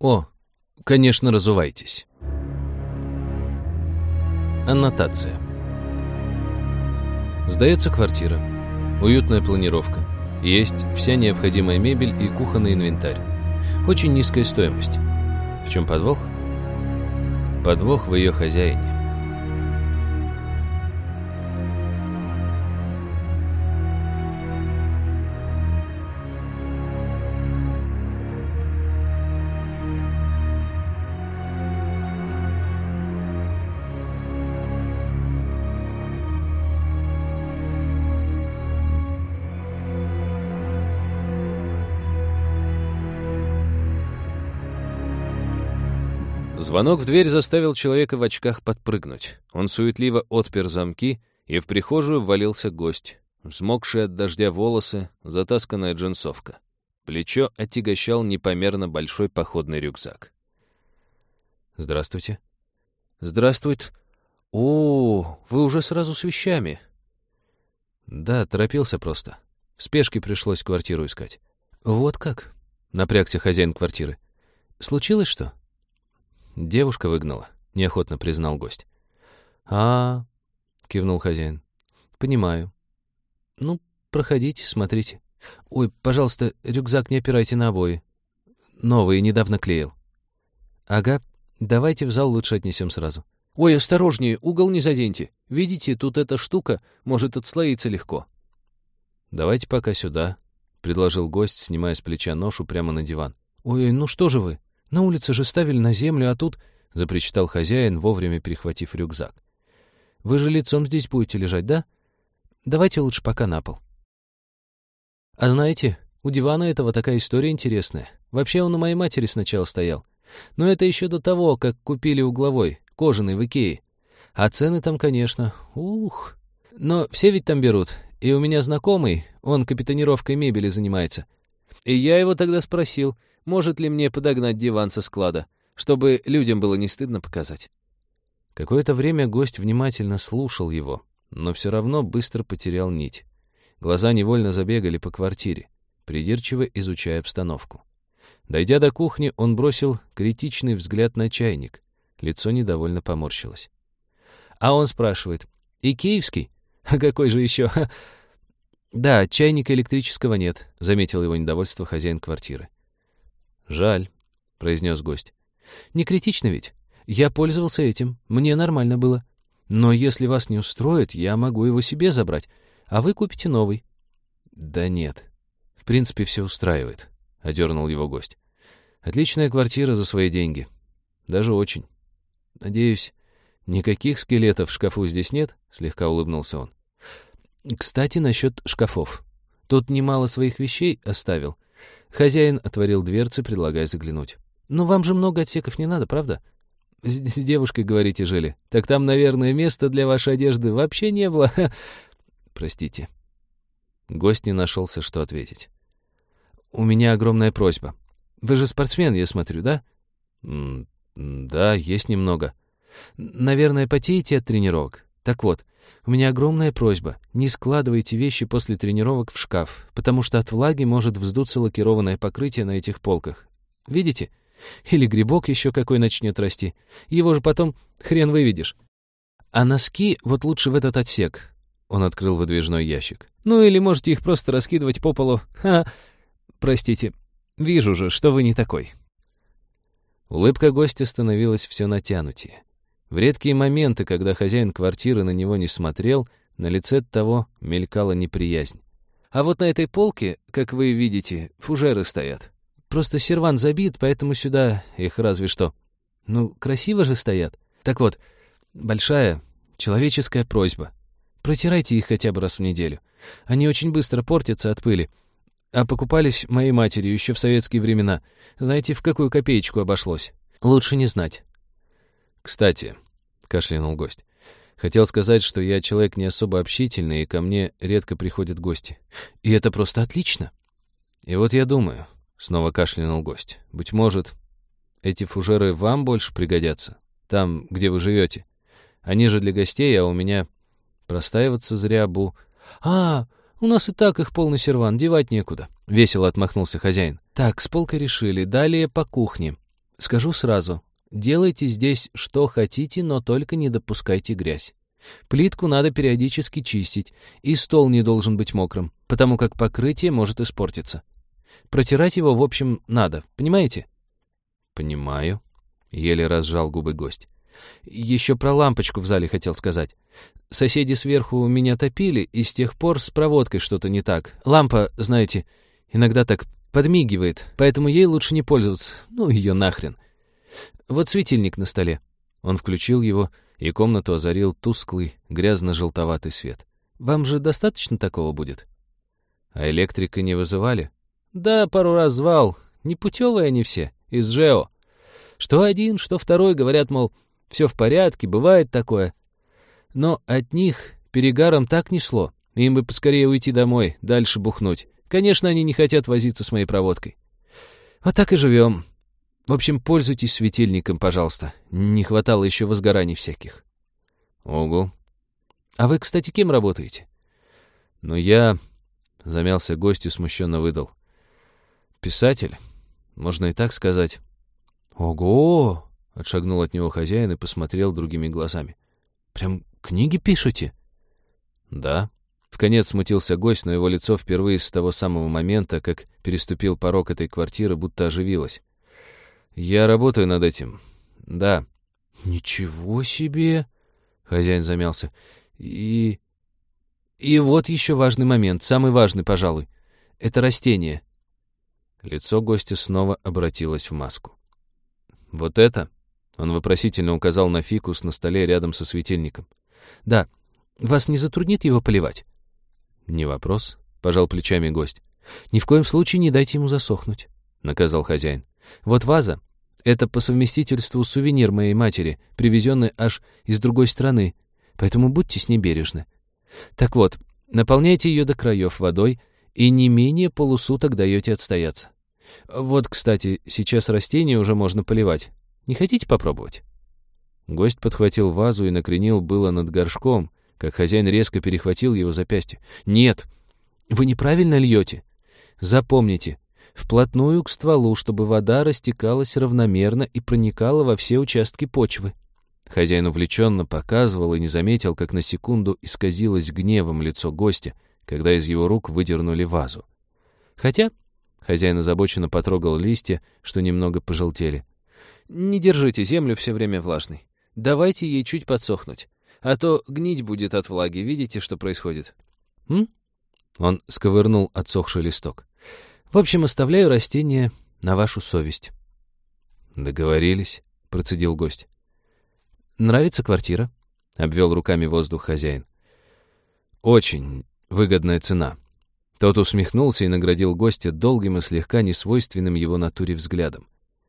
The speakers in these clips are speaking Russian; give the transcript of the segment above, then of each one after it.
О, конечно, разувайтесь. Аннотация. Сдается квартира. Уютная планировка. Есть вся необходимая мебель и кухонный инвентарь. Очень низкая стоимость. В чем подвох? Подвох в ее хозяине. Звонок в дверь заставил человека в очках подпрыгнуть. Он суетливо отпер замки, и в прихожую ввалился гость. Взмокшие от дождя волосы, затасканная джинсовка. Плечо отягощал непомерно большой походный рюкзак. «Здравствуйте». «Здравствует. О, вы уже сразу с вещами». «Да, торопился просто. В спешке пришлось квартиру искать». «Вот как?» — напрягся хозяин квартиры. «Случилось что?» «Девушка выгнала», — неохотно признал гость. а, кивнул хозяин. «Понимаю. Ну, проходите, смотрите. Ой, пожалуйста, рюкзак не опирайте на обои. Новый, недавно клеил». «Ага, давайте в зал лучше отнесем сразу». «Ой, осторожнее, угол не заденьте. Видите, тут эта штука может отслоиться легко». «Давайте пока сюда», — предложил гость, снимая с плеча ношу прямо на диван. «Ой, ну что же вы?» На улице же ставили на землю, а тут...» — запричитал хозяин, вовремя перехватив рюкзак. «Вы же лицом здесь будете лежать, да? Давайте лучше пока на пол». «А знаете, у дивана этого такая история интересная. Вообще он у моей матери сначала стоял. Но это еще до того, как купили угловой, кожаный в Икее. А цены там, конечно, ух. Но все ведь там берут. И у меня знакомый, он капитанировкой мебели занимается. И я его тогда спросил — может ли мне подогнать диван со склада, чтобы людям было не стыдно показать. Какое-то время гость внимательно слушал его, но все равно быстро потерял нить. Глаза невольно забегали по квартире, придирчиво изучая обстановку. Дойдя до кухни, он бросил критичный взгляд на чайник. Лицо недовольно поморщилось. А он спрашивает, «И киевский? А какой же еще?» «Да, чайника электрического нет», — заметил его недовольство хозяин квартиры. «Жаль», — произнес гость. «Не критично ведь? Я пользовался этим, мне нормально было. Но если вас не устроит, я могу его себе забрать, а вы купите новый». «Да нет. В принципе, все устраивает», — одернул его гость. «Отличная квартира за свои деньги. Даже очень. Надеюсь, никаких скелетов в шкафу здесь нет?» — слегка улыбнулся он. «Кстати, насчет шкафов. Тут немало своих вещей оставил. Хозяин отворил дверцы, предлагая заглянуть. «Но вам же много отсеков не надо, правда?» «С, с девушкой, говорите, жили. Так там, наверное, места для вашей одежды вообще не было». «Простите». Гость не нашелся, что ответить. «У меня огромная просьба. Вы же спортсмен, я смотрю, да?» «Да, есть немного». «Наверное, потеете от тренировок? Так вот, у меня огромная просьба. Не складывайте вещи после тренировок в шкаф, потому что от влаги может вздуться лакированное покрытие на этих полках. Видите? Или грибок еще какой начнет расти. Его же потом хрен выведешь. А носки вот лучше в этот отсек. Он открыл выдвижной ящик. Ну или можете их просто раскидывать по полу. Ха, простите. Вижу же, что вы не такой. Улыбка гостя становилась все натянутее. В редкие моменты, когда хозяин квартиры на него не смотрел, на лице того мелькала неприязнь. А вот на этой полке, как вы видите, фужеры стоят. Просто серван забит, поэтому сюда их разве что. Ну, красиво же стоят. Так вот, большая человеческая просьба. Протирайте их хотя бы раз в неделю. Они очень быстро портятся от пыли. А покупались моей матерью еще в советские времена. Знаете, в какую копеечку обошлось? Лучше не знать. «Кстати», — кашлянул гость, — «хотел сказать, что я человек не особо общительный, и ко мне редко приходят гости. И это просто отлично». «И вот я думаю», — снова кашлянул гость, — «быть может, эти фужеры вам больше пригодятся, там, где вы живете. Они же для гостей, а у меня простаиваться зря бу...» «А, у нас и так их полный серван, девать некуда», — весело отмахнулся хозяин. «Так, с полкой решили, далее по кухне. Скажу сразу, делайте здесь что хотите, но только не допускайте грязь. Плитку надо периодически чистить, и стол не должен быть мокрым, потому как покрытие может испортиться. Протирать его, в общем, надо, понимаете? Понимаю. Еле разжал губы гость. Еще про лампочку в зале хотел сказать. Соседи сверху меня топили, и с тех пор с проводкой что-то не так. Лампа, знаете, иногда так подмигивает, поэтому ей лучше не пользоваться. Ну, ее нахрен. Вот светильник на столе. Он включил его, и комнату озарил тусклый, грязно-желтоватый свет. Вам же достаточно такого будет? А электрика не вызывали? Да, пару раз звал. Непутевые они все, из ЖЭО. Что один, что второй говорят, мол, все в порядке, бывает такое. Но от них перегаром так несло. Им бы поскорее уйти домой, дальше бухнуть. Конечно, они не хотят возиться с моей проводкой. Вот так и живем. В общем, пользуйтесь светильником, пожалуйста. Не хватало еще возгораний всяких. Ого. А вы, кстати, кем работаете? Ну, я... Замялся гость и смущенно выдал. Писатель. Можно и так сказать. Ого! Отшагнул от него хозяин и посмотрел другими глазами. Прям книги пишете? Да. В конец смутился гость, но его лицо впервые с того самого момента, как переступил порог этой квартиры, будто оживилось. «Я работаю над этим. Да». «Ничего себе!» — хозяин замялся. «И... и вот еще важный момент, самый важный, пожалуй. Это растение». Лицо гостя снова обратилось в маску. «Вот это?» — он вопросительно указал на фикус на столе рядом со светильником. «Да. Вас не затруднит его поливать?» «Не вопрос», — пожал плечами гость. «Ни в коем случае не дайте ему засохнуть», — наказал хозяин. «Вот ваза — это по совместительству сувенир моей матери, привезенный аж из другой страны, поэтому будьте с ней бережны. Так вот, наполняйте ее до краев водой и не менее полусуток даете отстояться. Вот, кстати, сейчас растение уже можно поливать. Не хотите попробовать?» Гость подхватил вазу и накренил было над горшком, как хозяин резко перехватил его запястье. «Нет, вы неправильно льете. Запомните, вплотную к стволу, чтобы вода растекалась равномерно и проникала во все участки почвы». Хозяин увлеченно показывал и не заметил, как на секунду исказилось гневом лицо гостя, когда из его рук выдернули вазу. Хотя хозяин озабоченно потрогал листья, что немного пожелтели. «Не держите землю все время влажной. Давайте ей чуть подсохнуть. А то гнить будет от влаги. Видите, что происходит? М? Он сковырнул отсохший листок. В общем, оставляю растение на вашу совесть. Договорились, процедил гость. Нравится квартира? Обвел руками воздух хозяин. Очень выгодная цена. Тот усмехнулся и наградил гостя долгим и слегка несвойственным его натуре взглядом.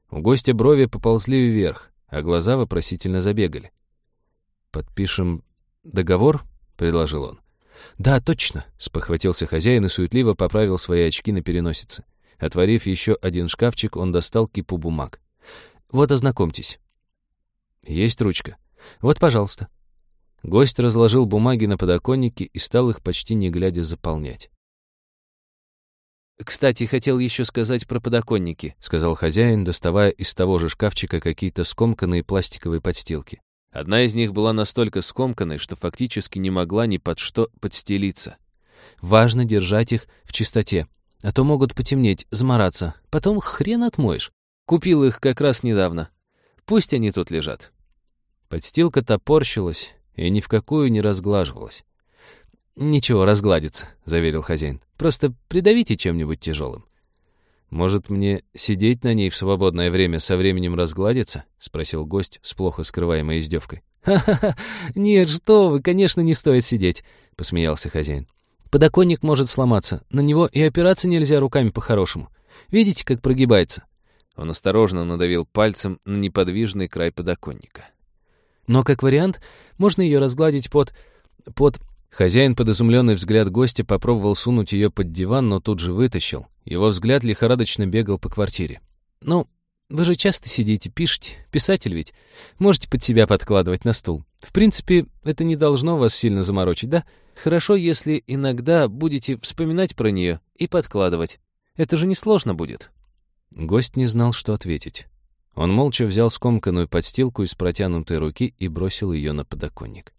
У гостя брови поползли вверх, а глаза вопросительно забегали. «Подпишем договор?» — предложил он. «Да, точно», — спохватился хозяин и суетливо поправил свои очки на переносице. Отворив еще один шкафчик, он достал кипу бумаг. «Вот, ознакомьтесь». «Есть ручка?» «Вот, пожалуйста». Гость разложил бумаги на подоконнике и стал их почти не глядя заполнять. «Кстати, хотел еще сказать про подоконники», — сказал хозяин, доставая из того же шкафчика какие-то скомканные пластиковые подстилки. Одна из них была настолько скомканной, что фактически не могла ни под что подстелиться. «Важно держать их в чистоте, а то могут потемнеть, замораться. Потом хрен отмоешь. Купил их как раз недавно. Пусть они тут лежат». Подстилка топорщилась и ни в какую не разглаживалась. «Ничего, разгладится», — заверил хозяин. «Просто придавите чем-нибудь тяжелым». «Может, мне сидеть на ней в свободное время со временем разгладиться?» — спросил гость с плохо скрываемой издевкой. «Ха-ха-ха! Нет, что вы, конечно, не стоит сидеть!» — посмеялся хозяин. «Подоконник может сломаться. На него и опираться нельзя руками по-хорошему. Видите, как прогибается?» Он осторожно надавил пальцем на неподвижный край подоконника. «Но, как вариант, можно ее разгладить под... под Хозяин под изумленный взгляд гостя попробовал сунуть ее под диван, но тут же вытащил. Его взгляд лихорадочно бегал по квартире. «Ну, вы же часто сидите, пишете. Писатель ведь. Можете под себя подкладывать на стул. В принципе, это не должно вас сильно заморочить, да? Хорошо, если иногда будете вспоминать про нее и подкладывать. Это же несложно будет». Гость не знал, что ответить. Он молча взял скомканную подстилку из протянутой руки и бросил ее на подоконник.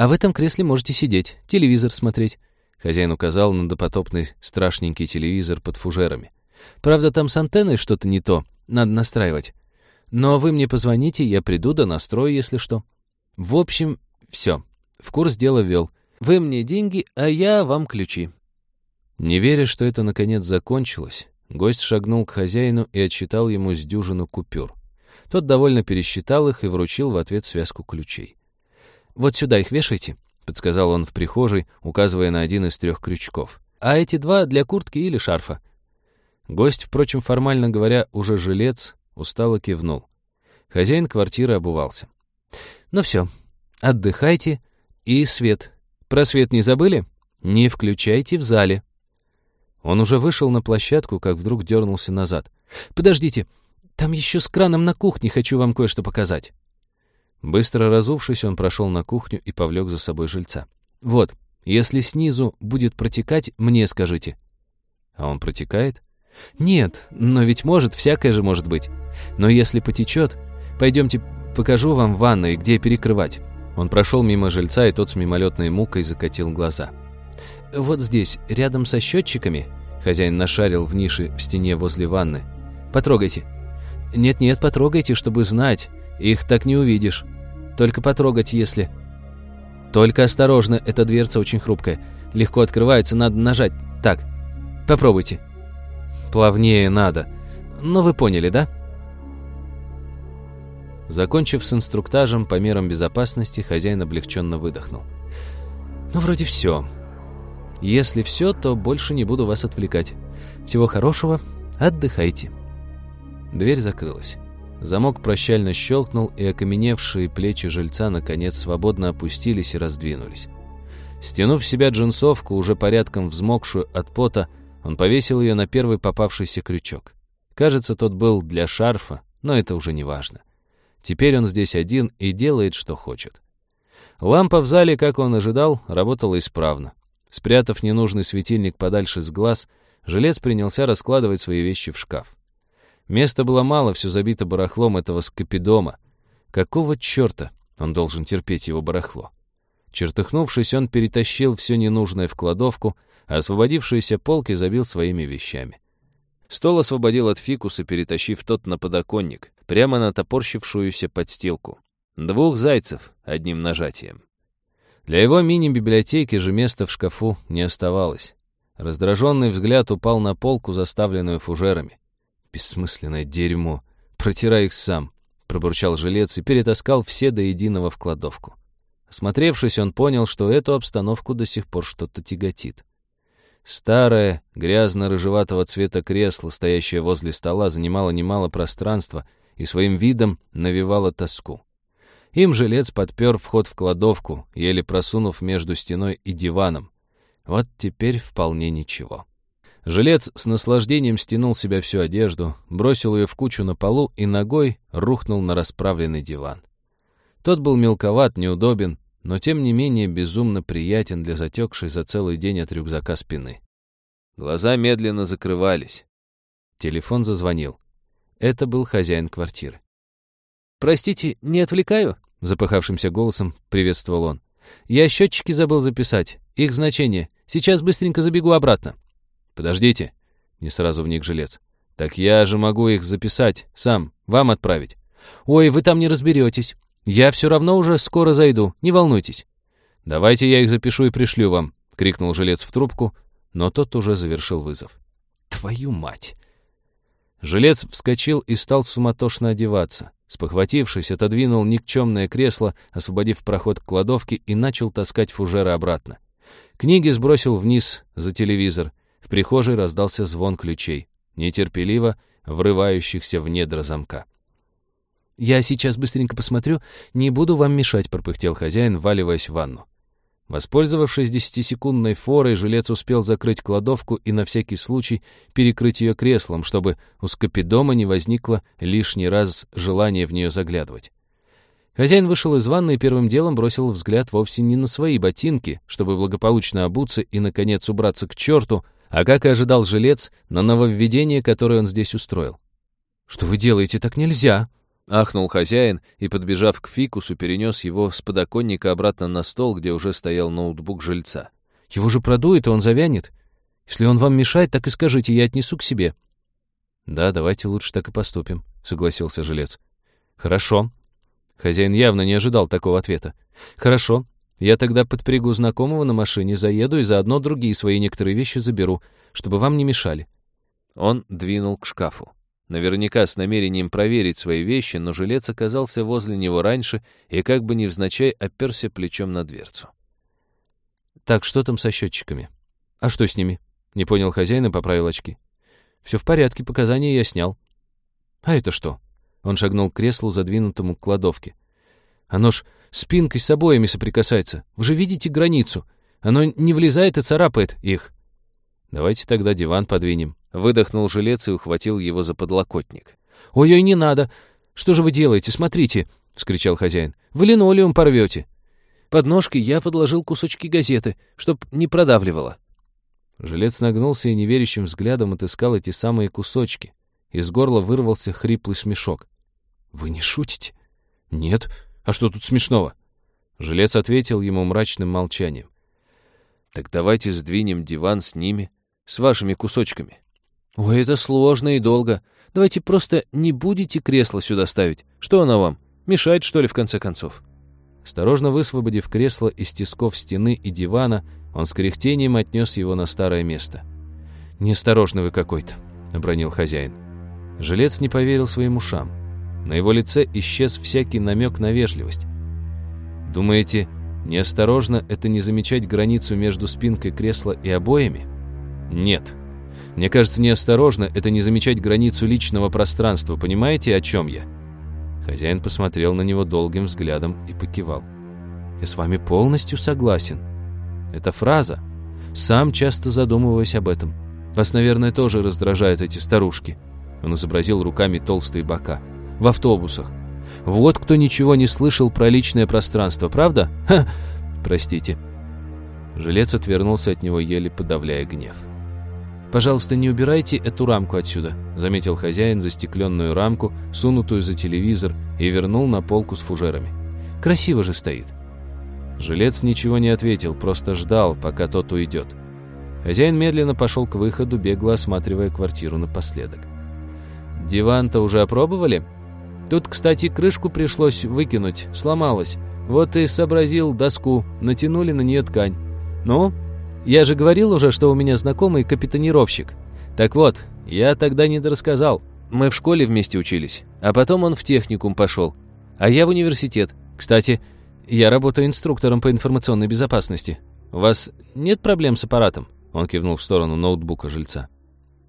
«А в этом кресле можете сидеть, телевизор смотреть». Хозяин указал на допотопный страшненький телевизор под фужерами. «Правда, там с антенной что-то не то, надо настраивать. Но вы мне позвоните, я приду да настрою, если что. В общем, все. В курс дела ввел. Вы мне деньги, а я вам ключи». Не веря, что это наконец закончилось, гость шагнул к хозяину и отсчитал ему с дюжину купюр. Тот довольно пересчитал их и вручил в ответ связку ключей. «Вот сюда их вешайте», — подсказал он в прихожей, указывая на один из трех крючков. «А эти два для куртки или шарфа». Гость, впрочем, формально говоря, уже жилец, устало кивнул. Хозяин квартиры обувался. «Ну все, отдыхайте. И свет. Про свет не забыли? Не включайте в зале». Он уже вышел на площадку, как вдруг дернулся назад. «Подождите, там еще с краном на кухне хочу вам кое-что показать». Быстро разувшись, он прошел на кухню и повлек за собой жильца. «Вот, если снизу будет протекать, мне скажите». «А он протекает?» «Нет, но ведь может, всякое же может быть. Но если потечет, пойдемте покажу вам ванной, где перекрывать». Он прошел мимо жильца, и тот с мимолетной мукой закатил глаза. «Вот здесь, рядом со счетчиками...» Хозяин нашарил в нише в стене возле ванны. «Потрогайте». «Нет-нет, потрогайте, чтобы знать. Их так не увидишь. Только потрогать, если...» «Только осторожно, эта дверца очень хрупкая. Легко открывается, надо нажать. Так, попробуйте». «Плавнее надо. Но вы поняли, да?» Закончив с инструктажем по мерам безопасности, хозяин облегченно выдохнул. «Ну, вроде все. Если все, то больше не буду вас отвлекать. Всего хорошего, отдыхайте». Дверь закрылась. Замок прощально щелкнул, и окаменевшие плечи жильца наконец свободно опустились и раздвинулись. Стянув в себя джинсовку, уже порядком взмокшую от пота, он повесил ее на первый попавшийся крючок. Кажется, тот был для шарфа, но это уже не важно. Теперь он здесь один и делает, что хочет. Лампа в зале, как он ожидал, работала исправно. Спрятав ненужный светильник подальше с глаз, жилец принялся раскладывать свои вещи в шкаф. Места было мало, все забито барахлом этого скопидома. Какого черта он должен терпеть его барахло? Чертыхнувшись, он перетащил все ненужное в кладовку, а освободившиеся полки забил своими вещами. Стол освободил от фикуса, перетащив тот на подоконник, прямо на топорщившуюся подстилку. Двух зайцев одним нажатием. Для его мини-библиотеки же места в шкафу не оставалось. Раздраженный взгляд упал на полку, заставленную фужерами. «Бессмысленное дерьмо! Протирай их сам!» — пробурчал жилец и перетаскал все до единого в кладовку. Осмотревшись, он понял, что эту обстановку до сих пор что-то тяготит. Старое, грязно-рыжеватого цвета кресло, стоящее возле стола, занимало немало пространства и своим видом навевало тоску. Им жилец подпер вход в кладовку, еле просунув между стеной и диваном. Вот теперь вполне ничего. Жилец с наслаждением стянул себя всю одежду, бросил ее в кучу на полу и ногой рухнул на расправленный диван. Тот был мелковат, неудобен, но тем не менее безумно приятен для затекшей за целый день от рюкзака спины. Глаза медленно закрывались. Телефон зазвонил. Это был хозяин квартиры. «Простите, не отвлекаю?» — запыхавшимся голосом приветствовал он. «Я счетчики забыл записать. Их значение. Сейчас быстренько забегу обратно». «Подождите», — не сразу вник жилец. «Так я же могу их записать, сам, вам отправить». «Ой, вы там не разберетесь. «Я все равно уже скоро зайду, не волнуйтесь». «Давайте я их запишу и пришлю вам», — крикнул жилец в трубку, но тот уже завершил вызов. «Твою мать!» Жилец вскочил и стал суматошно одеваться. Спохватившись, отодвинул никчемное кресло, освободив проход к кладовке и начал таскать фужеры обратно. Книги сбросил вниз за телевизор. Прихожей раздался звон ключей, нетерпеливо врывающихся в недра замка. «Я сейчас быстренько посмотрю, не буду вам мешать», — пропыхтел хозяин, валиваясь в ванну. Воспользовавшись десятисекундной форой, жилец успел закрыть кладовку и на всякий случай перекрыть ее креслом, чтобы у скопидома не возникло лишний раз желания в нее заглядывать. Хозяин вышел из ванны и первым делом бросил взгляд вовсе не на свои ботинки, чтобы благополучно обуться и, наконец, убраться к черту, а, как и ожидал жилец, на нововведение, которое он здесь устроил. «Что вы делаете? Так нельзя!» Ахнул хозяин и, подбежав к фикусу, перенес его с подоконника обратно на стол, где уже стоял ноутбук жильца. «Его же продует, и он завянет. Если он вам мешает, так и скажите, я отнесу к себе». «Да, давайте лучше так и поступим», — согласился жилец. «Хорошо». Хозяин явно не ожидал такого ответа. «Хорошо. Я тогда подпрягу знакомого на машине, заеду и заодно другие свои некоторые вещи заберу, чтобы вам не мешали». Он двинул к шкафу. Наверняка с намерением проверить свои вещи, но жилец оказался возле него раньше и как бы невзначай оперся плечом на дверцу. «Так, что там со счетчиками? А что с ними?» Не понял хозяин и поправил очки. «Все в порядке, показания я снял». «А это что?» Он шагнул к креслу, задвинутому к кладовке. «Оно ж спинкой с обоями соприкасается. Вы же видите границу. Оно не влезает и царапает их». «Давайте тогда диван подвинем». Выдохнул жилец и ухватил его за подлокотник. «Ой-ой, не надо! Что же вы делаете? Смотрите!» — вскричал хозяин. «Вы линолеум порвете!» Под ножки я подложил кусочки газеты, чтоб не продавливало. Жилец нагнулся и неверящим взглядом отыскал эти самые кусочки. Из горла вырвался хриплый смешок. «Вы не шутите?» «Нет. А что тут смешного?» Жилец ответил ему мрачным молчанием. «Так давайте сдвинем диван с ними, с вашими кусочками». «Ой, это сложно и долго. Давайте просто не будете кресло сюда ставить. Что оно вам? Мешает, что ли, в конце концов?» Осторожно высвободив кресло из тисков стены и дивана, он с кряхтением отнес его на старое место. «Неосторожный вы какой-то», — обронил хозяин. Жилец не поверил своим ушам. На его лице исчез всякий намек на вежливость. «Думаете, неосторожно — это не замечать границу между спинкой кресла и обоями?» «Нет. Мне кажется, неосторожно — это не замечать границу личного пространства. Понимаете, о чем я?» Хозяин посмотрел на него долгим взглядом и покивал. «Я с вами полностью согласен. Это фраза. Сам часто задумываюсь об этом. Вас, наверное, тоже раздражают эти старушки». Он изобразил руками толстые бока. «В автобусах. Вот кто ничего не слышал про личное пространство, правда? Ха! Простите». Жилец отвернулся от него, еле подавляя гнев. «Пожалуйста, не убирайте эту рамку отсюда», — заметил хозяин застекленную рамку, сунутую за телевизор, и вернул на полку с фужерами. «Красиво же стоит». Жилец ничего не ответил, просто ждал, пока тот уйдет. Хозяин медленно пошел к выходу, бегло осматривая квартиру напоследок. «Диван-то уже опробовали? Тут, кстати, крышку пришлось выкинуть, сломалась. Вот и сообразил доску, натянули на нее ткань. Ну, я же говорил уже, что у меня знакомый капитанировщик. Так вот, я тогда не дорассказал. Мы в школе вместе учились, а потом он в техникум пошел. А я в университет. Кстати, я работаю инструктором по информационной безопасности. У вас нет проблем с аппаратом? Он кивнул в сторону ноутбука жильца.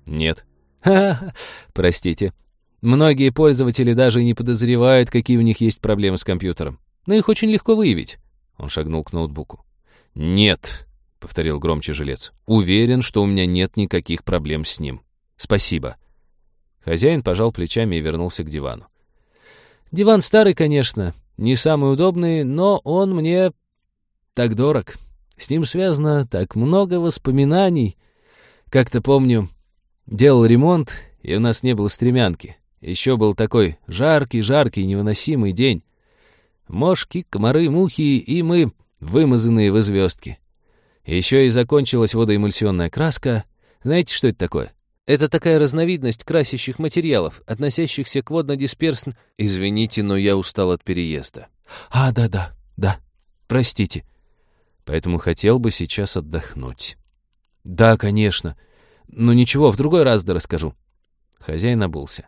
Нет. Ха-ха, простите. Многие пользователи даже не подозревают, какие у них есть проблемы с компьютером. Но их очень легко выявить. Он шагнул к ноутбуку. Нет, — повторил громче жилец. «Уверен, что у меня нет никаких проблем с ним. Спасибо». Хозяин пожал плечами и вернулся к дивану. «Диван старый, конечно, не самый удобный, но он мне так дорог. С ним связано так много воспоминаний. Как-то помню, делал ремонт, и у нас не было стремянки. Еще был такой жаркий-жаркий невыносимый день. Мошки, комары, мухи, и мы вымазанные в звездки. Еще и закончилась водоэмульсионная краска. Знаете, что это такое? Это такая разновидность красящих материалов, относящихся к водно-дисперсн... Извините, но я устал от переезда. А, да-да, да. Простите. Поэтому хотел бы сейчас отдохнуть. Да, конечно. Но ничего, в другой раз да расскажу. Хозяин обулся.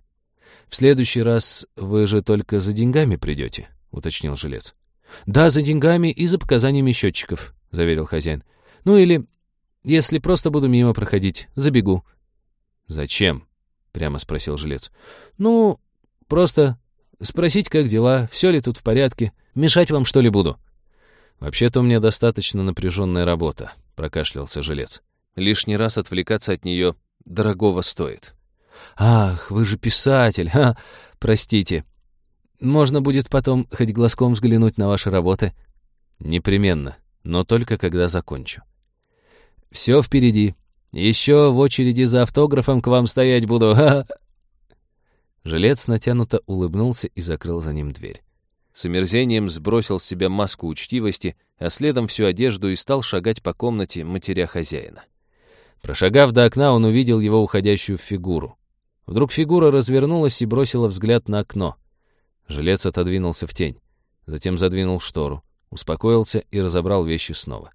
«В следующий раз вы же только за деньгами придете», — уточнил жилец. «Да, за деньгами и за показаниями счетчиков», — заверил хозяин. Ну или, если просто буду мимо проходить, забегу». «Зачем?» — прямо спросил жилец. «Ну, просто спросить, как дела, все ли тут в порядке, мешать вам что ли буду». «Вообще-то у меня достаточно напряженная работа», — прокашлялся жилец. «Лишний раз отвлекаться от нее дорогого стоит». «Ах, вы же писатель! Ха, простите. Можно будет потом хоть глазком взглянуть на ваши работы?» «Непременно, но только когда закончу». Все впереди. Еще в очереди за автографом к вам стоять буду. Жилец натянуто улыбнулся и закрыл за ним дверь. С омерзением сбросил с себя маску учтивости, а следом всю одежду и стал шагать по комнате, матеря хозяина. Прошагав до окна, он увидел его уходящую фигуру. Вдруг фигура развернулась и бросила взгляд на окно. Жилец отодвинулся в тень, затем задвинул штору, успокоился и разобрал вещи снова.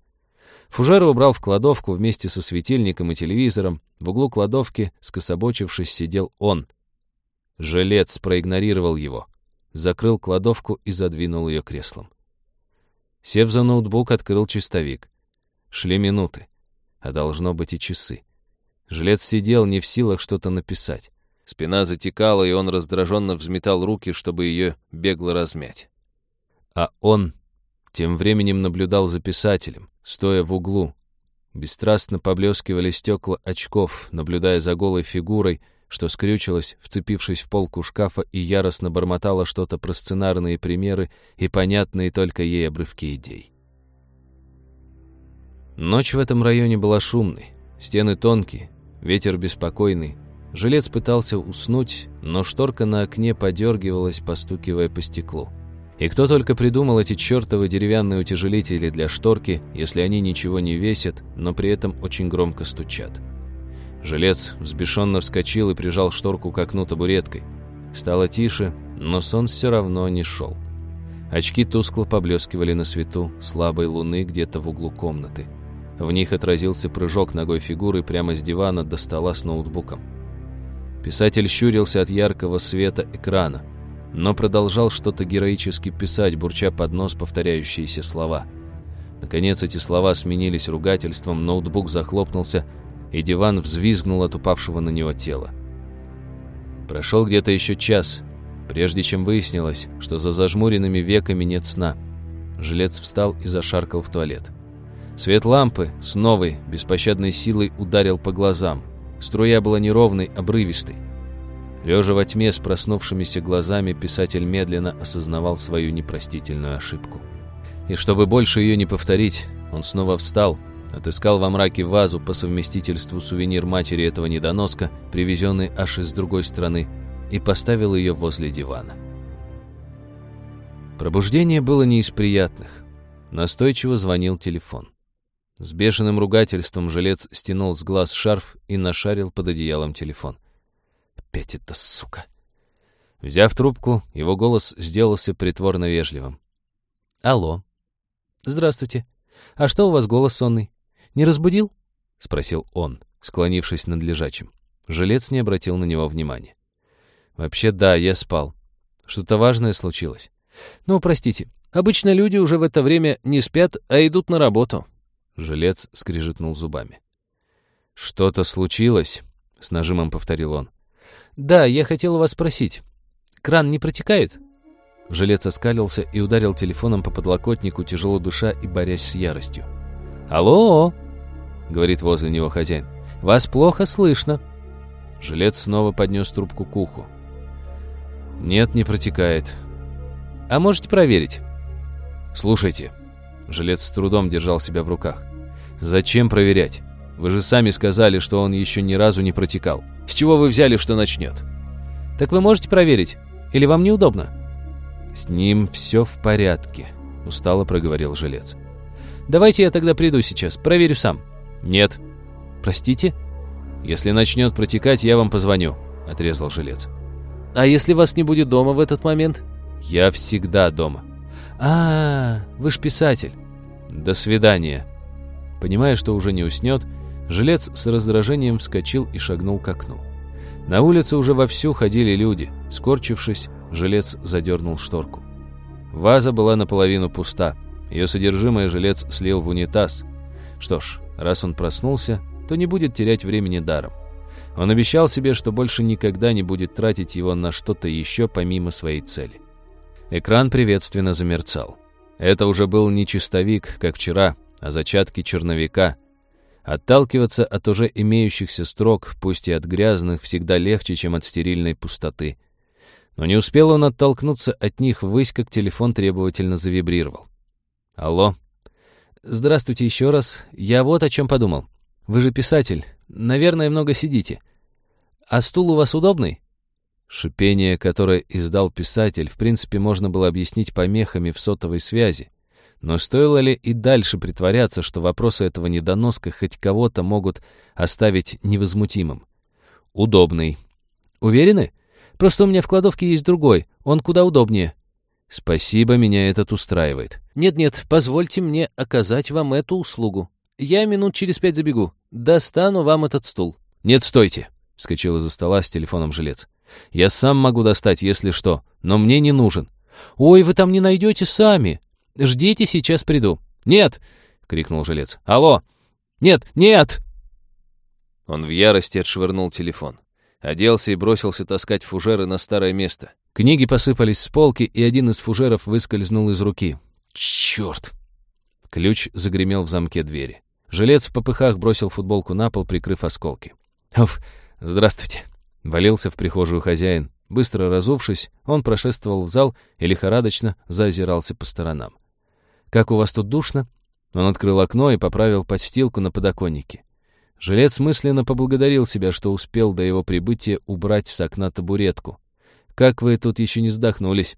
Фужера убрал в кладовку вместе со светильником и телевизором. В углу кладовки, скособочившись, сидел он. Жилец проигнорировал его, закрыл кладовку и задвинул ее креслом. Сев за ноутбук, открыл чистовик. Шли минуты, а должно быть и часы. Жилец сидел не в силах что-то написать. Спина затекала, и он раздраженно взметал руки, чтобы ее бегло размять. А он тем временем наблюдал за писателем, стоя в углу. Бесстрастно поблескивали стекла очков, наблюдая за голой фигурой, что скрючилась, вцепившись в полку шкафа и яростно бормотала что-то про сценарные примеры и понятные только ей обрывки идей. Ночь в этом районе была шумной, стены тонкие, ветер беспокойный. Жилец пытался уснуть, но шторка на окне подергивалась, постукивая по стеклу. И кто только придумал эти чертовы деревянные утяжелители для шторки, если они ничего не весят, но при этом очень громко стучат. Жилец взбешенно вскочил и прижал шторку к окну табуреткой. Стало тише, но сон все равно не шел. Очки тускло поблескивали на свету слабой луны где-то в углу комнаты. В них отразился прыжок ногой фигуры прямо с дивана до стола с ноутбуком. Писатель щурился от яркого света экрана, но продолжал что-то героически писать, бурча под нос повторяющиеся слова. Наконец эти слова сменились ругательством, ноутбук захлопнулся, и диван взвизгнул от упавшего на него тела. Прошел где-то еще час, прежде чем выяснилось, что за зажмуренными веками нет сна. Жилец встал и зашаркал в туалет. Свет лампы с новой, беспощадной силой ударил по глазам. Струя была неровной, обрывистой. Лежа во тьме с проснувшимися глазами, писатель медленно осознавал свою непростительную ошибку. И чтобы больше ее не повторить, он снова встал, Отыскал во мраке вазу по совместительству сувенир матери этого недоноска, привезенный аж из другой страны, и поставил ее возле дивана. Пробуждение было не из приятных. Настойчиво звонил телефон. С бешеным ругательством жилец стянул с глаз шарф и нашарил под одеялом телефон. «Опять эта сука!» Взяв трубку, его голос сделался притворно вежливым. «Алло. Здравствуйте. А что у вас голос сонный? Не разбудил?» — спросил он, склонившись над лежачим. Жилец не обратил на него внимания. «Вообще, да, я спал. Что-то важное случилось. Ну, простите, обычно люди уже в это время не спят, а идут на работу». Жилец скрижетнул зубами. «Что-то случилось?» — с нажимом повторил он. «Да, я хотел вас спросить. Кран не протекает?» Жилец оскалился и ударил телефоном по подлокотнику, тяжело душа и борясь с яростью. «Алло!» — говорит возле него хозяин. «Вас плохо слышно». Жилец снова поднес трубку к уху. «Нет, не протекает. А можете проверить?» «Слушайте». Жилец с трудом держал себя в руках. «Зачем проверять? Вы же сами сказали, что он еще ни разу не протекал. С чего вы взяли, что начнет?» «Так вы можете проверить? Или вам неудобно?» «С ним все в порядке», — устало проговорил Жилец. «Давайте я тогда приду сейчас, проверю сам». «Нет». «Простите?» «Если начнет протекать, я вам позвоню», — отрезал жилец. «А если вас не будет дома в этот момент?» «Я всегда дома». «А, -а, -а вы ж писатель». «До свидания». Понимая, что уже не уснет, жилец с раздражением вскочил и шагнул к окну. На улице уже вовсю ходили люди. Скорчившись, жилец задернул шторку. Ваза была наполовину пуста. Ее содержимое жилец слил в унитаз. Что ж, Раз он проснулся, то не будет терять времени даром. Он обещал себе, что больше никогда не будет тратить его на что-то еще помимо своей цели. Экран приветственно замерцал. Это уже был не чистовик, как вчера, а зачатки черновика. Отталкиваться от уже имеющихся строк, пусть и от грязных, всегда легче, чем от стерильной пустоты. Но не успел он оттолкнуться от них ввысь, как телефон требовательно завибрировал. «Алло», «Здравствуйте еще раз. Я вот о чем подумал. Вы же писатель. Наверное, много сидите. А стул у вас удобный?» Шипение, которое издал писатель, в принципе, можно было объяснить помехами в сотовой связи. Но стоило ли и дальше притворяться, что вопросы этого недоноска хоть кого-то могут оставить невозмутимым? Удобный. Уверены? Просто у меня в кладовке есть другой, он куда удобнее. Спасибо, меня этот устраивает. Нет-нет, позвольте мне оказать вам эту услугу. Я минут через пять забегу. Достану вам этот стул. Нет, стойте, вскочил из-за стола с телефоном жилец. Я сам могу достать, если что, но мне не нужен. Ой, вы там не найдете сами. Ждите, сейчас приду. Нет, крикнул жилец. Алло. Нет, нет. Он в ярости отшвырнул телефон. Оделся и бросился таскать фужеры на старое место. Книги посыпались с полки, и один из фужеров выскользнул из руки. Черт! Ключ загремел в замке двери. Жилец в попыхах бросил футболку на пол, прикрыв осколки. «Оф, здравствуйте!» Валился в прихожую хозяин. Быстро разувшись, он прошествовал в зал и лихорадочно заозирался по сторонам. «Как у вас тут душно?» Он открыл окно и поправил подстилку на подоконнике. Жилец мысленно поблагодарил себя, что успел до его прибытия убрать с окна табуретку. «Как вы тут еще не сдохнулись?»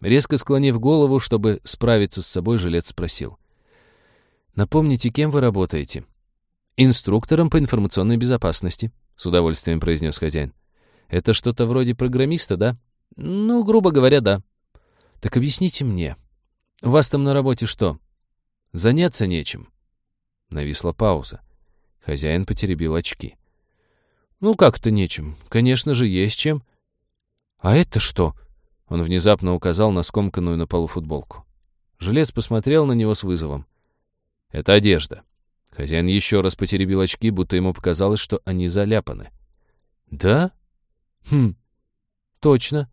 Резко склонив голову, чтобы справиться с собой, жилец спросил. «Напомните, кем вы работаете?» «Инструктором по информационной безопасности», — с удовольствием произнес хозяин. «Это что-то вроде программиста, да?» «Ну, грубо говоря, да». «Так объясните мне, вас там на работе что? Заняться нечем?» Нависла пауза. Хозяин потеребил очки. «Ну, как-то нечем. Конечно же, есть чем». «А это что?» Он внезапно указал на скомканную на полу футболку. Жилец посмотрел на него с вызовом. «Это одежда». Хозяин еще раз потеребил очки, будто ему показалось, что они заляпаны. «Да? Хм, точно».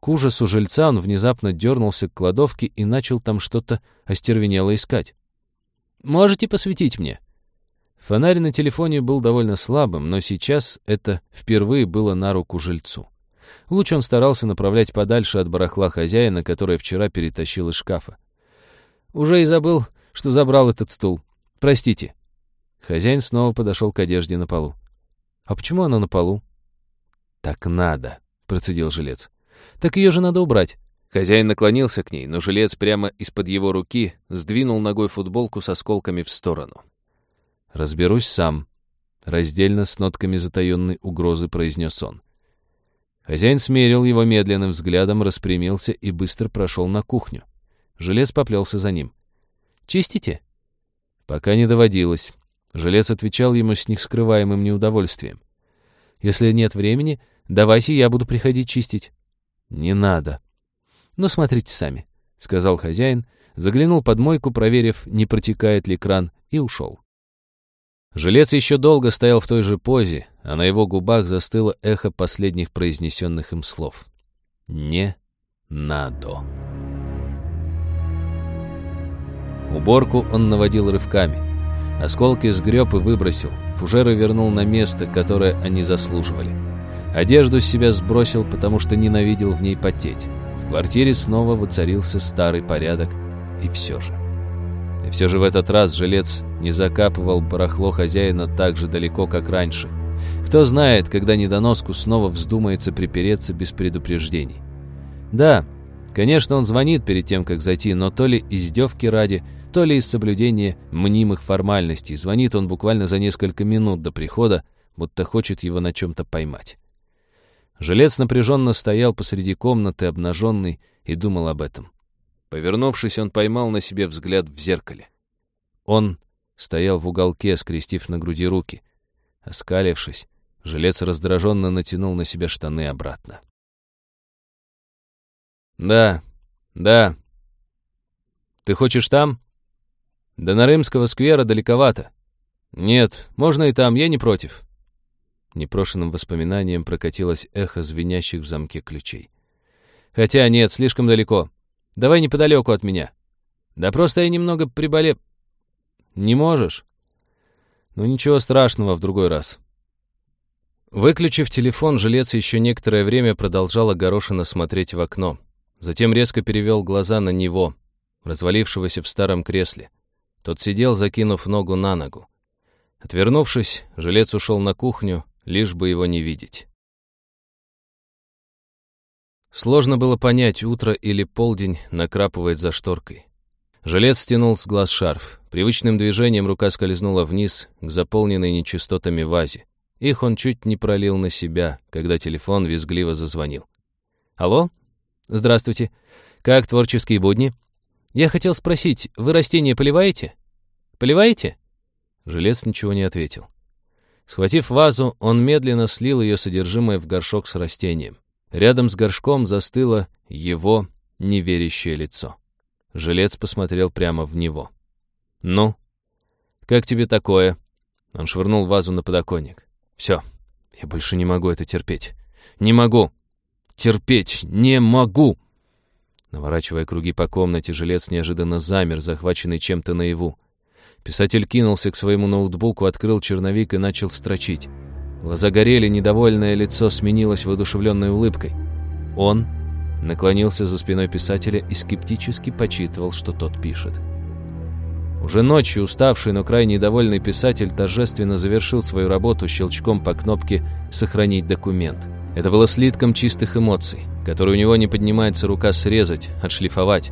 К ужасу жильца он внезапно дернулся к кладовке и начал там что-то остервенело искать. «Можете посветить мне?» Фонарь на телефоне был довольно слабым, но сейчас это впервые было на руку жильцу. Луч он старался направлять подальше от барахла хозяина, который вчера перетащил из шкафа. «Уже и забыл, что забрал этот стул. Простите». Хозяин снова подошел к одежде на полу. «А почему она на полу?» «Так надо», — процедил жилец. «Так ее же надо убрать». Хозяин наклонился к ней, но жилец прямо из-под его руки сдвинул ногой футболку с осколками в сторону. «Разберусь сам», — раздельно с нотками затаенной угрозы произнес он. Хозяин смерил его медленным взглядом, распрямился и быстро прошел на кухню. Жилец поплелся за ним. «Чистите?» «Пока не доводилось». Жилец отвечал ему с нескрываемым неудовольствием. «Если нет времени, давайте я буду приходить чистить». «Не надо». «Ну, смотрите сами», — сказал хозяин, заглянул под мойку, проверив, не протекает ли кран, и ушел. Жилец еще долго стоял в той же позе, а на его губах застыло эхо последних произнесенных им слов. «Не надо». Уборку он наводил рывками. Осколки сгреб и выбросил, фужеры вернул на место, которое они заслуживали. Одежду с себя сбросил, потому что ненавидел в ней потеть. В квартире снова воцарился старый порядок, и все же. И все же в этот раз жилец не закапывал барахло хозяина так же далеко, как раньше. Кто знает, когда недоноску снова вздумается припереться без предупреждений. Да, конечно, он звонит перед тем, как зайти, но то ли издевки ради, то ли из соблюдения мнимых формальностей. Звонит он буквально за несколько минут до прихода, будто хочет его на чем-то поймать. Жилец напряженно стоял посреди комнаты, обнаженный, и думал об этом. Повернувшись, он поймал на себе взгляд в зеркале. Он стоял в уголке, скрестив на груди руки. Оскалившись, жилец раздраженно натянул на себя штаны обратно. «Да, да. Ты хочешь там?» «До Нарымского сквера далековато». «Нет, можно и там, я не против». Непрошенным воспоминанием прокатилось эхо звенящих в замке ключей. «Хотя нет, слишком далеко. Давай неподалеку от меня. Да просто я немного приболе... Не можешь? Ну ничего страшного в другой раз. Выключив телефон, жилец еще некоторое время продолжал огорошенно смотреть в окно. Затем резко перевел глаза на него, развалившегося в старом кресле. Тот сидел, закинув ногу на ногу. Отвернувшись, жилец ушел на кухню, лишь бы его не видеть. Сложно было понять, утро или полдень накрапывает за шторкой. Жилец стянул с глаз шарф. Привычным движением рука скользнула вниз к заполненной нечистотами вазе. Их он чуть не пролил на себя, когда телефон визгливо зазвонил. «Алло? Здравствуйте. Как творческие будни? Я хотел спросить, вы растения поливаете? Поливаете?» Жилец ничего не ответил. Схватив вазу, он медленно слил ее содержимое в горшок с растением. Рядом с горшком застыло его неверящее лицо. Жилец посмотрел прямо в него. «Ну? Как тебе такое?» Он швырнул вазу на подоконник. «Все, я больше не могу это терпеть. Не могу! Терпеть не могу!» Наворачивая круги по комнате, жилец неожиданно замер, захваченный чем-то наяву. Писатель кинулся к своему ноутбуку, открыл черновик и начал строчить. Глаза горели, недовольное лицо сменилось воодушевленной улыбкой. Он наклонился за спиной писателя и скептически почитывал, что тот пишет. Уже ночью уставший, но крайне довольный писатель торжественно завершил свою работу щелчком по кнопке «Сохранить документ». Это было слитком чистых эмоций, которые у него не поднимается рука срезать, отшлифовать.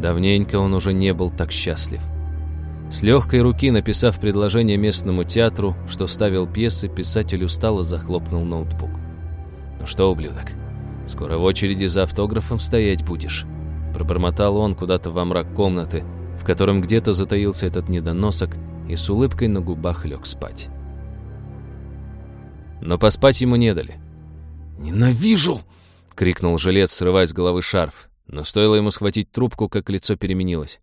Давненько он уже не был так счастлив. С легкой руки, написав предложение местному театру, что ставил пьесы, писатель устало захлопнул ноутбук. «Ну что, ублюдок, скоро в очереди за автографом стоять будешь?» Пробормотал он куда-то во мрак комнаты, в котором где-то затаился этот недоносок и с улыбкой на губах лег спать. Но поспать ему не дали. «Ненавижу!» — крикнул жилец, срывая с головы шарф. Но стоило ему схватить трубку, как лицо переменилось.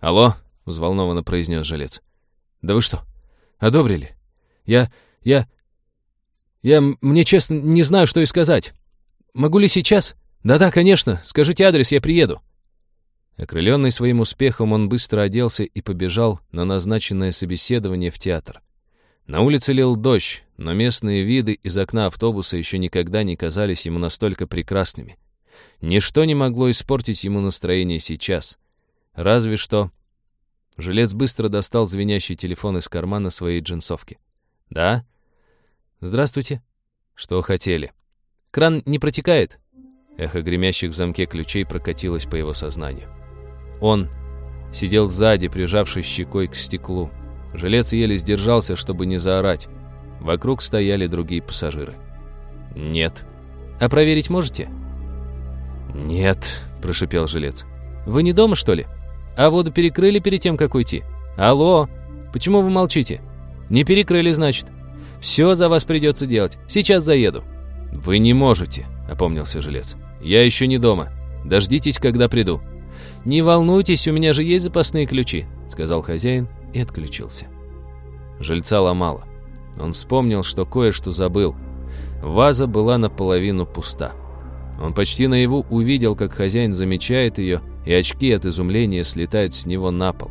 «Алло?» — взволнованно произнес жилец. «Да вы что, одобрили? Я... я... я... мне честно не знаю, что и сказать. Могу ли сейчас? Да-да, конечно. Скажите адрес, я приеду». Окрыленный своим успехом, он быстро оделся и побежал на назначенное собеседование в театр. На улице лил дождь, но местные виды из окна автобуса еще никогда не казались ему настолько прекрасными. Ничто не могло испортить ему настроение сейчас. Разве что Жилец быстро достал звенящий телефон из кармана своей джинсовки. «Да?» «Здравствуйте». «Что хотели?» «Кран не протекает?» Эхо гремящих в замке ключей прокатилось по его сознанию. Он сидел сзади, прижавшись щекой к стеклу. Жилец еле сдержался, чтобы не заорать. Вокруг стояли другие пассажиры. «Нет». «А проверить можете?» «Нет», — прошипел жилец. «Вы не дома, что ли?» А воду перекрыли перед тем, как уйти? Алло, почему вы молчите? Не перекрыли, значит. Все за вас придется делать. Сейчас заеду. Вы не можете, опомнился жилец. Я еще не дома. Дождитесь, когда приду. Не волнуйтесь, у меня же есть запасные ключи, сказал хозяин и отключился. Жильца ломало. Он вспомнил, что кое-что забыл. Ваза была наполовину пуста. Он почти наяву увидел, как хозяин замечает ее и очки от изумления слетают с него на пол.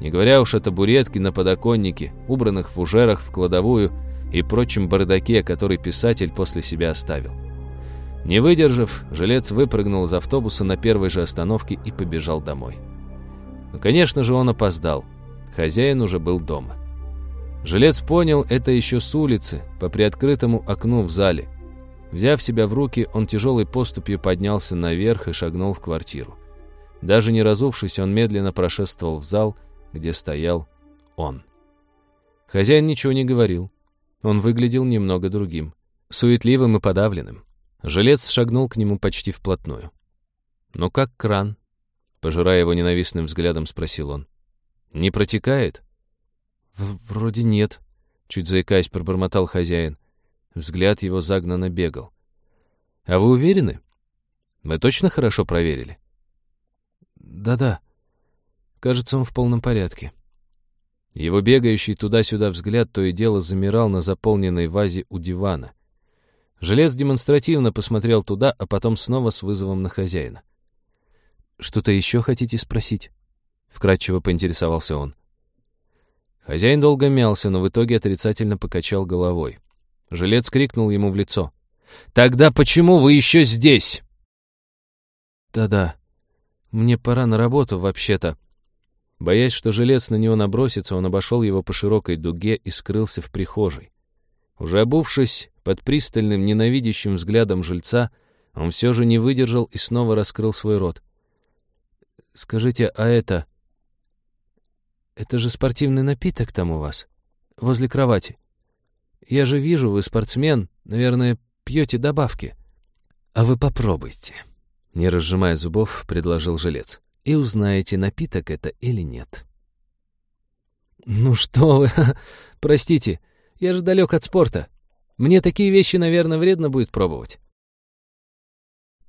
Не говоря уж о табуретке на подоконнике, убранных фужерах в кладовую и прочем бардаке, который писатель после себя оставил. Не выдержав, жилец выпрыгнул из автобуса на первой же остановке и побежал домой. Но, конечно же, он опоздал. Хозяин уже был дома. Жилец понял это еще с улицы, по приоткрытому окну в зале. Взяв себя в руки, он тяжелой поступью поднялся наверх и шагнул в квартиру. Даже не разувшись, он медленно прошествовал в зал, где стоял он. Хозяин ничего не говорил. Он выглядел немного другим, суетливым и подавленным. Жилец шагнул к нему почти вплотную. «Ну как кран?» Пожирая его ненавистным взглядом, спросил он. «Не протекает?» «Вроде нет», — чуть заикаясь, пробормотал хозяин. Взгляд его загнанно бегал. «А вы уверены? Вы точно хорошо проверили?» Да-да. Кажется, он в полном порядке. Его бегающий туда-сюда взгляд то и дело замирал на заполненной вазе у дивана. Желез демонстративно посмотрел туда, а потом снова с вызовом на хозяина. «Что-то еще хотите спросить?» — вкратчиво поинтересовался он. Хозяин долго мялся, но в итоге отрицательно покачал головой. Жилец крикнул ему в лицо. «Тогда почему вы еще здесь?» «Да-да», «Мне пора на работу, вообще-то». Боясь, что жилец на него набросится, он обошел его по широкой дуге и скрылся в прихожей. Уже обувшись под пристальным, ненавидящим взглядом жильца, Он все же не выдержал и снова раскрыл свой рот. «Скажите, а это...» «Это же спортивный напиток там у вас, возле кровати. Я же вижу, вы спортсмен, наверное, пьете добавки». «А вы попробуйте», — не разжимая зубов, предложил жилец. «И узнаете, напиток это или нет». «Ну что вы, простите, я же далек от спорта. Мне такие вещи, наверное, вредно будет пробовать».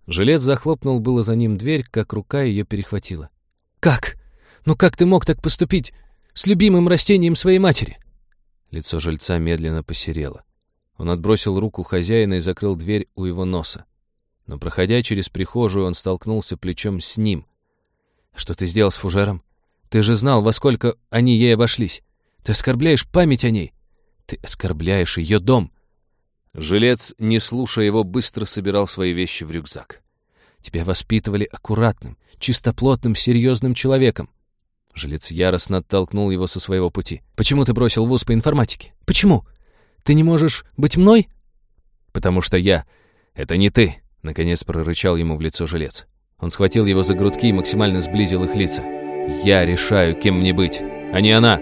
Жилец захлопнул было за ним дверь, как рука ее перехватила. «Как? Ну как ты мог так поступить с любимым растением своей матери?» Лицо жильца медленно посерело. Он отбросил руку хозяина и закрыл дверь у его носа. Но, проходя через прихожую, он столкнулся плечом с ним. «Что ты сделал с фужером? Ты же знал, во сколько они ей обошлись. Ты оскорбляешь память о ней. Ты оскорбляешь ее дом. Жилец, не слушая его, быстро собирал свои вещи в рюкзак. Тебя воспитывали аккуратным, чистоплотным, серьезным человеком. Жилец яростно оттолкнул его со своего пути. «Почему ты бросил вуз по информатике? Почему? Ты не можешь быть мной?» «Потому что я — это не ты», — наконец прорычал ему в лицо жилец. Он схватил его за грудки и максимально сблизил их лица. «Я решаю, кем мне быть, а не она!»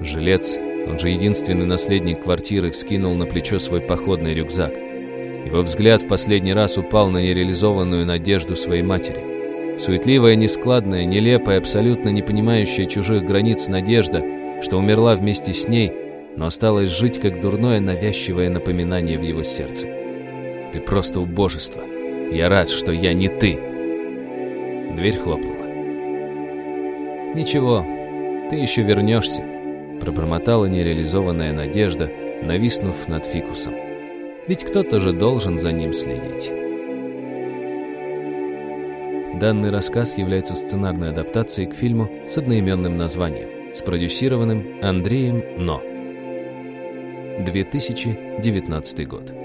Жилец он же единственный наследник квартиры вскинул на плечо свой походный рюкзак. Его взгляд в последний раз упал на нереализованную надежду своей матери. Суетливая, нескладная, нелепая, абсолютно не понимающая чужих границ надежда, что умерла вместе с ней, но осталась жить как дурное навязчивое напоминание в его сердце. «Ты просто убожество. Я рад, что я не ты». Дверь хлопнула. «Ничего, ты еще вернешься», Пробормотала нереализованная надежда, нависнув над фикусом. Ведь кто-то же должен за ним следить. Данный рассказ является сценарной адаптацией к фильму с одноименным названием, спродюсированным Андреем Но. 2019 год.